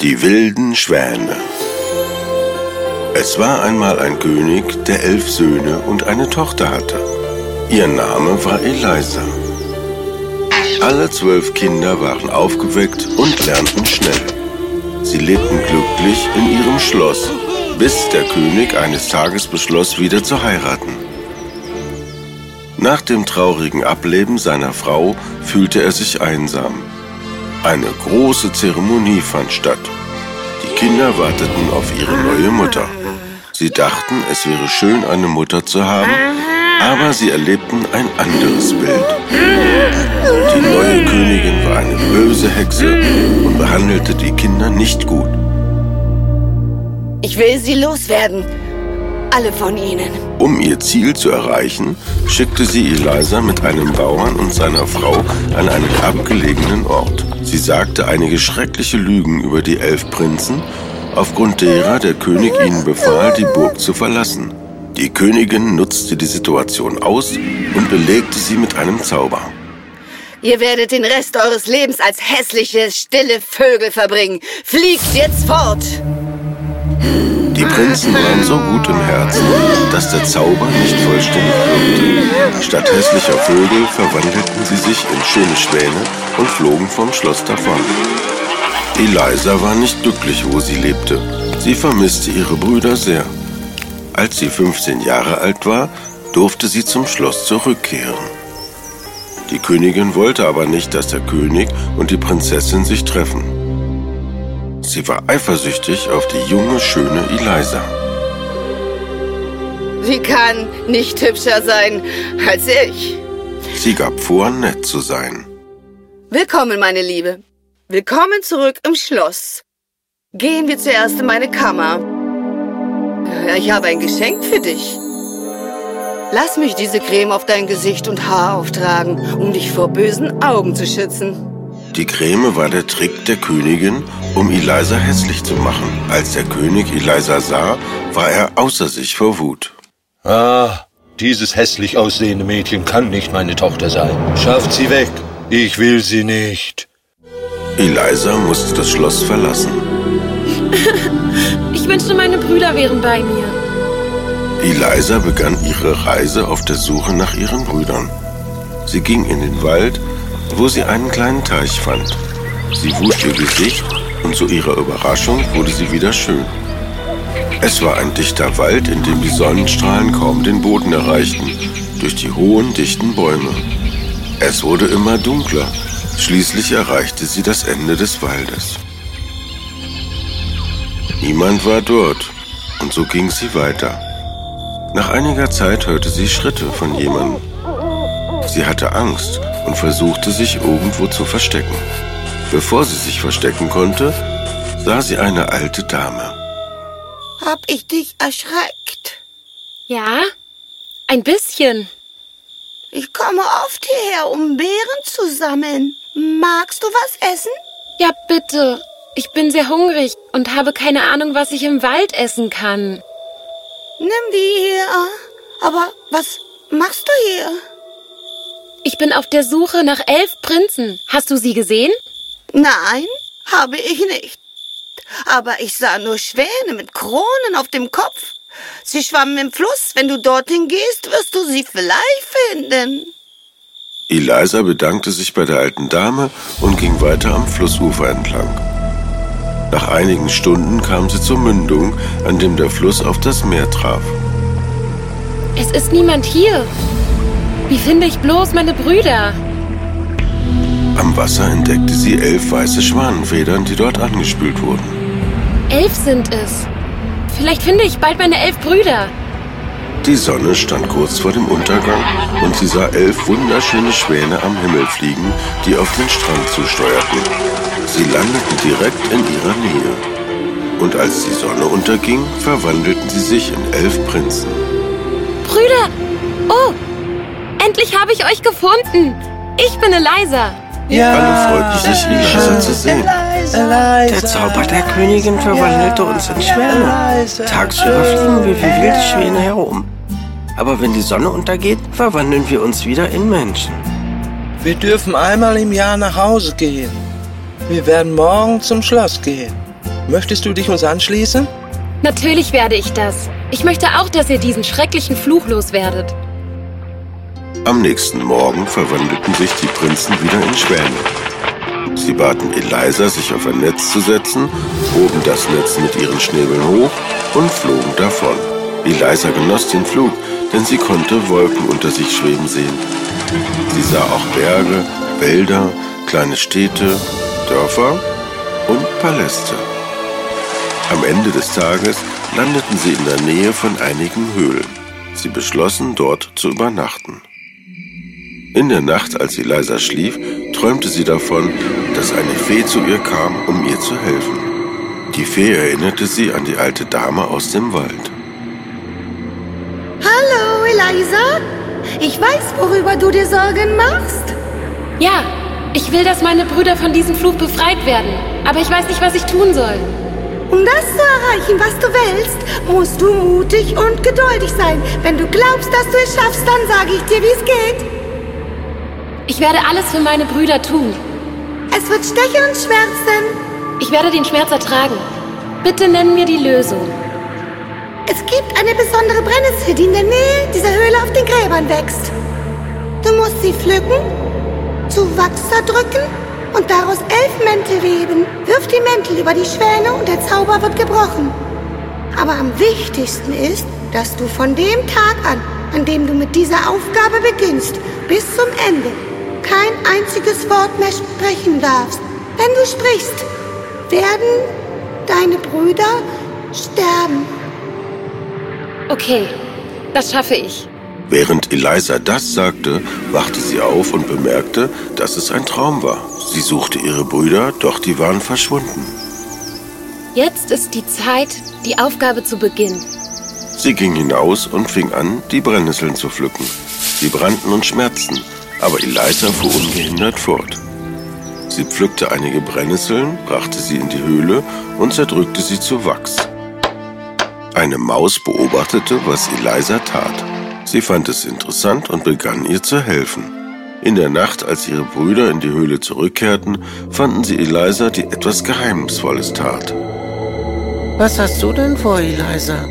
Die wilden Schwäne Es war einmal ein König, der elf Söhne und eine Tochter hatte. Ihr Name war Elisa. Alle zwölf Kinder waren aufgeweckt und lernten schnell. Sie lebten glücklich in ihrem Schloss, bis der König eines Tages beschloss, wieder zu heiraten. Nach dem traurigen Ableben seiner Frau fühlte er sich einsam. Eine große Zeremonie fand statt. Die Kinder warteten auf ihre neue Mutter. Sie dachten, es wäre schön, eine Mutter zu haben, aber sie erlebten ein anderes Bild. Die neue Königin war eine böse Hexe und behandelte die Kinder nicht gut. Ich will sie loswerden. Alle von ihnen. Um ihr Ziel zu erreichen, schickte sie Eliza mit einem Bauern und seiner Frau an einen abgelegenen Ort. Sie sagte einige schreckliche Lügen über die elf Prinzen, aufgrund derer der König ihnen befahl, die Burg zu verlassen. Die Königin nutzte die Situation aus und belegte sie mit einem Zauber. Ihr werdet den Rest eures Lebens als hässliche, stille Vögel verbringen. Fliegt jetzt fort! Die Prinzen waren so gut im Herzen, dass der Zauber nicht vollständig wirkte. Statt hässlicher Vögel verwandelten sie sich in schöne Schwäne und flogen vom Schloss davon. Eliza war nicht glücklich, wo sie lebte. Sie vermisste ihre Brüder sehr. Als sie 15 Jahre alt war, durfte sie zum Schloss zurückkehren. Die Königin wollte aber nicht, dass der König und die Prinzessin sich treffen. Sie war eifersüchtig auf die junge, schöne Eliza. Sie kann nicht hübscher sein als ich. Sie gab vor, nett zu sein. Willkommen, meine Liebe. Willkommen zurück im Schloss. Gehen wir zuerst in meine Kammer. Ich habe ein Geschenk für dich. Lass mich diese Creme auf dein Gesicht und Haar auftragen, um dich vor bösen Augen zu schützen. Die Creme war der Trick der Königin, um Eliza hässlich zu machen. Als der König Eliza sah, war er außer sich vor Wut. Ah, dieses hässlich aussehende Mädchen kann nicht meine Tochter sein. Schafft sie weg. Ich will sie nicht. Eliza musste das Schloss verlassen. ich wünschte, meine Brüder wären bei mir. Eliza begann ihre Reise auf der Suche nach ihren Brüdern. Sie ging in den Wald, wo sie einen kleinen Teich fand. Sie wusch ihr Gesicht und zu ihrer Überraschung wurde sie wieder schön. Es war ein dichter Wald, in dem die Sonnenstrahlen kaum den Boden erreichten, durch die hohen, dichten Bäume. Es wurde immer dunkler. Schließlich erreichte sie das Ende des Waldes. Niemand war dort, und so ging sie weiter. Nach einiger Zeit hörte sie Schritte von jemandem. Sie hatte Angst und versuchte sich irgendwo zu verstecken. Bevor sie sich verstecken konnte, sah sie eine alte Dame. Hab ich dich erschreckt? Ja, ein bisschen. Ich komme oft hierher, um Beeren zu sammeln. Magst du was essen? Ja, bitte. Ich bin sehr hungrig und habe keine Ahnung, was ich im Wald essen kann. Nimm die hier. Aber was machst du hier? Ich bin auf der Suche nach elf Prinzen. Hast du sie gesehen? Nein, habe ich nicht. Aber ich sah nur Schwäne mit Kronen auf dem Kopf. Sie schwammen im Fluss. Wenn du dorthin gehst, wirst du sie vielleicht finden. Eliza bedankte sich bei der alten Dame und ging weiter am Flussufer entlang. Nach einigen Stunden kam sie zur Mündung, an dem der Fluss auf das Meer traf. Es ist niemand hier. Wie finde ich bloß meine Brüder? Am Wasser entdeckte sie elf weiße Schwanenfedern, die dort angespült wurden. Elf sind es. Vielleicht finde ich bald meine elf Brüder. Die Sonne stand kurz vor dem Untergang und sie sah elf wunderschöne Schwäne am Himmel fliegen, die auf den Strand zusteuerten. Sie landeten direkt in ihrer Nähe. Und als die Sonne unterging, verwandelten sie sich in elf Prinzen. Brüder! Oh, Endlich habe ich euch gefunden. Ich bin Eliza. Ja, Alle freuten sich, Eliza zu sehen. Eliza. Der Zauber der Königin verwandelte uns in Schwäne. Tagsüber fliegen wir wie wilde Schwäne herum. Aber wenn die Sonne untergeht, verwandeln wir uns wieder in Menschen. Wir dürfen einmal im Jahr nach Hause gehen. Wir werden morgen zum Schloss gehen. möchtest du dich uns anschließen? Natürlich werde ich das. Ich möchte auch, dass ihr diesen schrecklichen Fluch loswerdet. Am nächsten Morgen verwandelten sich die Prinzen wieder in Schwäne. Sie baten Eliza, sich auf ein Netz zu setzen, hoben das Netz mit ihren Schnäbeln hoch und flogen davon. Eliza genoss den Flug, denn sie konnte Wolken unter sich schweben sehen. Sie sah auch Berge, Wälder, kleine Städte, Dörfer und Paläste. Am Ende des Tages landeten sie in der Nähe von einigen Höhlen. Sie beschlossen, dort zu übernachten. In der Nacht, als Eliza schlief, träumte sie davon, dass eine Fee zu ihr kam, um ihr zu helfen. Die Fee erinnerte sie an die alte Dame aus dem Wald. Hallo, Eliza. Ich weiß, worüber du dir Sorgen machst. Ja, ich will, dass meine Brüder von diesem Fluch befreit werden. Aber ich weiß nicht, was ich tun soll. Um das zu erreichen, was du willst, musst du mutig und geduldig sein. Wenn du glaubst, dass du es schaffst, dann sage ich dir, wie es geht. Ich werde alles für meine Brüder tun. Es wird stechen und schmerzen. Ich werde den Schmerz ertragen. Bitte nenn mir die Lösung. Es gibt eine besondere Brennnessel, die in der Nähe dieser Höhle auf den Gräbern wächst. Du musst sie pflücken, zu Wachs zerdrücken und daraus elf Mäntel weben. Wirf die Mäntel über die Schwäne und der Zauber wird gebrochen. Aber am wichtigsten ist, dass du von dem Tag an, an dem du mit dieser Aufgabe beginnst, bis zum Ende kein einziges Wort mehr sprechen darfst. Wenn du sprichst, werden deine Brüder sterben. Okay, das schaffe ich. Während Eliza das sagte, wachte sie auf und bemerkte, dass es ein Traum war. Sie suchte ihre Brüder, doch die waren verschwunden. Jetzt ist die Zeit, die Aufgabe zu beginnen. Sie ging hinaus und fing an, die Brennnesseln zu pflücken. Sie brannten und schmerzten, aber Eliza fuhr ungehindert fort. Sie pflückte einige Brennnesseln, brachte sie in die Höhle und zerdrückte sie zu Wachs. Eine Maus beobachtete, was Eliza tat. Sie fand es interessant und begann ihr zu helfen. In der Nacht, als ihre Brüder in die Höhle zurückkehrten, fanden sie Eliza, die etwas Geheimnisvolles tat. Was hast du denn vor, Eliza?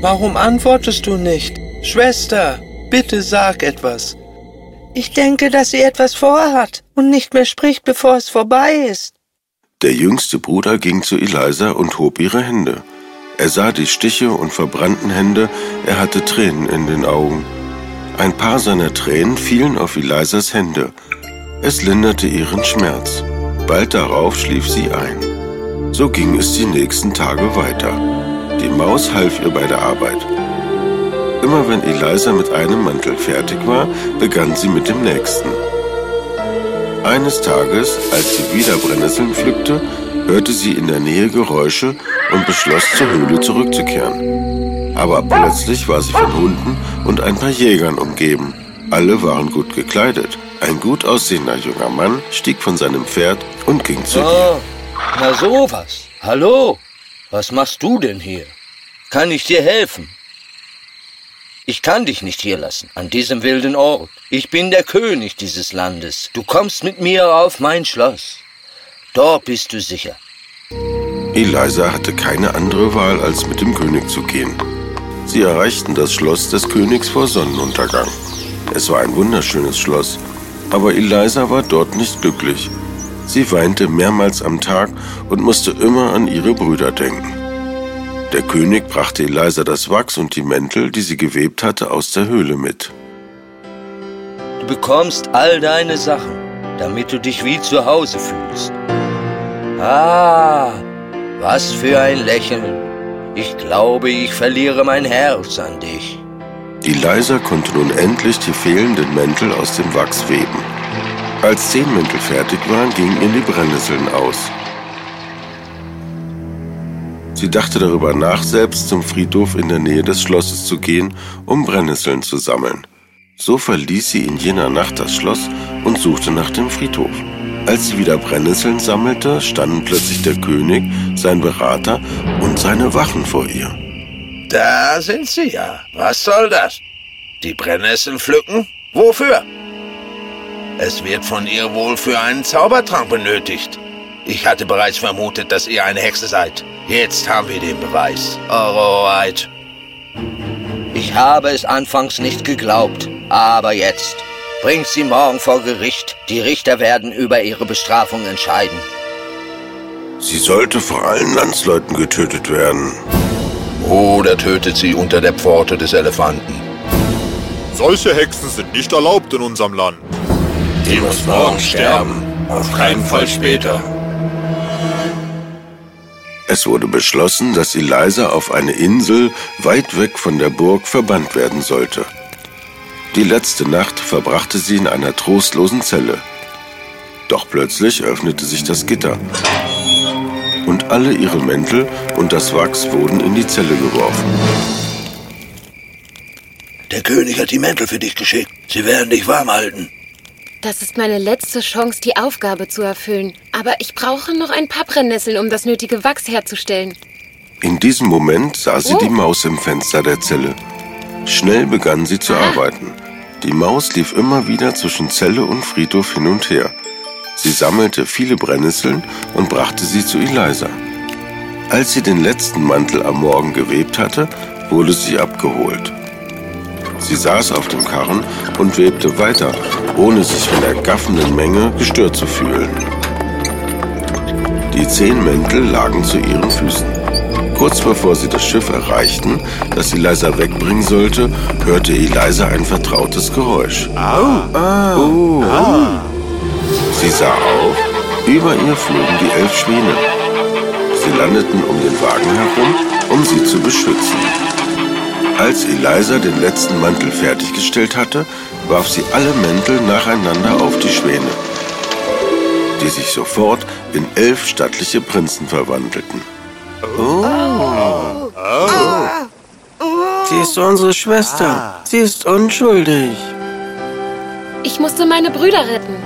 Warum antwortest du nicht? Schwester, bitte sag etwas. Ich denke, dass sie etwas vorhat und nicht mehr spricht, bevor es vorbei ist. Der jüngste Bruder ging zu Eliza und hob ihre Hände. Er sah die Stiche und verbrannten Hände, er hatte Tränen in den Augen. Ein paar seiner Tränen fielen auf Elizas Hände. Es linderte ihren Schmerz. Bald darauf schlief sie ein. So ging es die nächsten Tage weiter. Die Maus half ihr bei der Arbeit. Immer wenn Eliza mit einem Mantel fertig war, begann sie mit dem nächsten. Eines Tages, als sie wieder Brennnesseln pflückte, hörte sie in der Nähe Geräusche und beschloss, zur Höhle zurückzukehren. Aber plötzlich war sie von Hunden und ein paar Jägern umgeben. Alle waren gut gekleidet. Ein gut aussehender junger Mann stieg von seinem Pferd und ging zu oh, ihr. Na sowas. Hallo. Was machst du denn hier? Kann ich dir helfen? Ich kann dich nicht hier lassen, an diesem wilden Ort. Ich bin der König dieses Landes. Du kommst mit mir auf mein Schloss. Dort bist du sicher. Eliza hatte keine andere Wahl, als mit dem König zu gehen. Sie erreichten das Schloss des Königs vor Sonnenuntergang. Es war ein wunderschönes Schloss, aber Eliza war dort nicht glücklich. Sie weinte mehrmals am Tag und musste immer an ihre Brüder denken. Der König brachte Eliza das Wachs und die Mäntel, die sie gewebt hatte, aus der Höhle mit. Du bekommst all deine Sachen, damit du dich wie zu Hause fühlst. Ah, was für ein Lächeln. Ich glaube, ich verliere mein Herz an dich. Eliza konnte nun endlich die fehlenden Mäntel aus dem Wachs weben. Als zehn Mäntel fertig waren, gingen ihr die Brennnesseln aus. Sie dachte darüber nach, selbst zum Friedhof in der Nähe des Schlosses zu gehen, um Brennnesseln zu sammeln. So verließ sie in jener Nacht das Schloss und suchte nach dem Friedhof. Als sie wieder Brennnesseln sammelte, standen plötzlich der König, sein Berater und seine Wachen vor ihr. Da sind sie ja. Was soll das? Die Brennnesseln pflücken? Wofür? Es wird von ihr wohl für einen Zaubertrank benötigt. Ich hatte bereits vermutet, dass ihr eine Hexe seid. Jetzt haben wir den Beweis. Alright. Ich habe es anfangs nicht geglaubt, aber jetzt. Bringt sie morgen vor Gericht. Die Richter werden über ihre Bestrafung entscheiden. Sie sollte vor allen Landsleuten getötet werden. Oder tötet sie unter der Pforte des Elefanten. Solche Hexen sind nicht erlaubt in unserem Land. Die muss morgen sterben. Auf keinen Fall später. Es wurde beschlossen, dass Eliza auf eine Insel weit weg von der Burg verbannt werden sollte. Die letzte Nacht verbrachte sie in einer trostlosen Zelle. Doch plötzlich öffnete sich das Gitter und alle ihre Mäntel und das Wachs wurden in die Zelle geworfen. Der König hat die Mäntel für dich geschickt. Sie werden dich warm halten. Das ist meine letzte Chance, die Aufgabe zu erfüllen. Aber ich brauche noch ein paar Brennnesseln, um das nötige Wachs herzustellen. In diesem Moment sah sie Oh. die Maus im Fenster der Zelle. Schnell begann sie zu arbeiten. Die Maus lief immer wieder zwischen Zelle und Friedhof hin und her. Sie sammelte viele Brennnesseln und brachte sie zu Eliza. Als sie den letzten Mantel am Morgen gewebt hatte, wurde sie abgeholt. Sie saß auf dem Karren und webte weiter, ohne sich von der gaffenden Menge gestört zu fühlen. Die zehn Mäntel lagen zu ihren Füßen. Kurz bevor sie das Schiff erreichten, das Eliza wegbringen sollte, hörte Eliza ein vertrautes Geräusch. Oh. Sie sah auf, über ihr flogen die elf Schwäne. Sie landeten um den Wagen herum, um sie zu beschützen. Als Eliza den letzten Mantel fertiggestellt hatte, warf sie alle Mäntel nacheinander auf die Schwäne, die sich sofort in elf stattliche Prinzen verwandelten. Sie ist unsere Schwester. Sie ist unschuldig. Ich musste meine Brüder retten.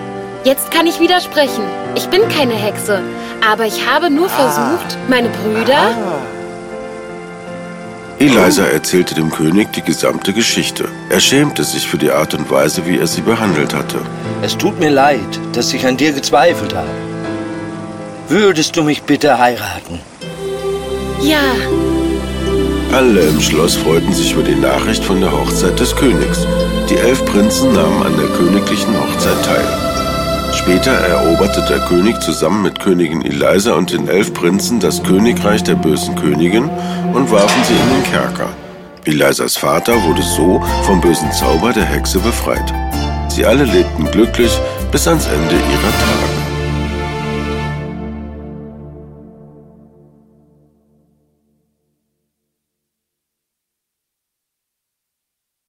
Jetzt kann ich widersprechen. Ich bin keine Hexe. Aber ich habe nur versucht, meine Brüder... Eliza erzählte dem König die gesamte Geschichte. Er schämte sich für die Art und Weise, wie er sie behandelt hatte. Es tut mir leid, dass ich an dir gezweifelt habe. Würdest du mich bitte heiraten? Ja, Alle im Schloss freuten sich über die Nachricht von der Hochzeit des Königs. Die elf Prinzen nahmen an der königlichen Hochzeit teil. Später eroberte der König zusammen mit Königin Eliza und den elf Prinzen das Königreich der bösen Königin und warfen sie in den Kerker. Elizas Vater wurde so vom bösen Zauber der Hexe befreit. Sie alle lebten glücklich bis ans Ende ihrer Tage.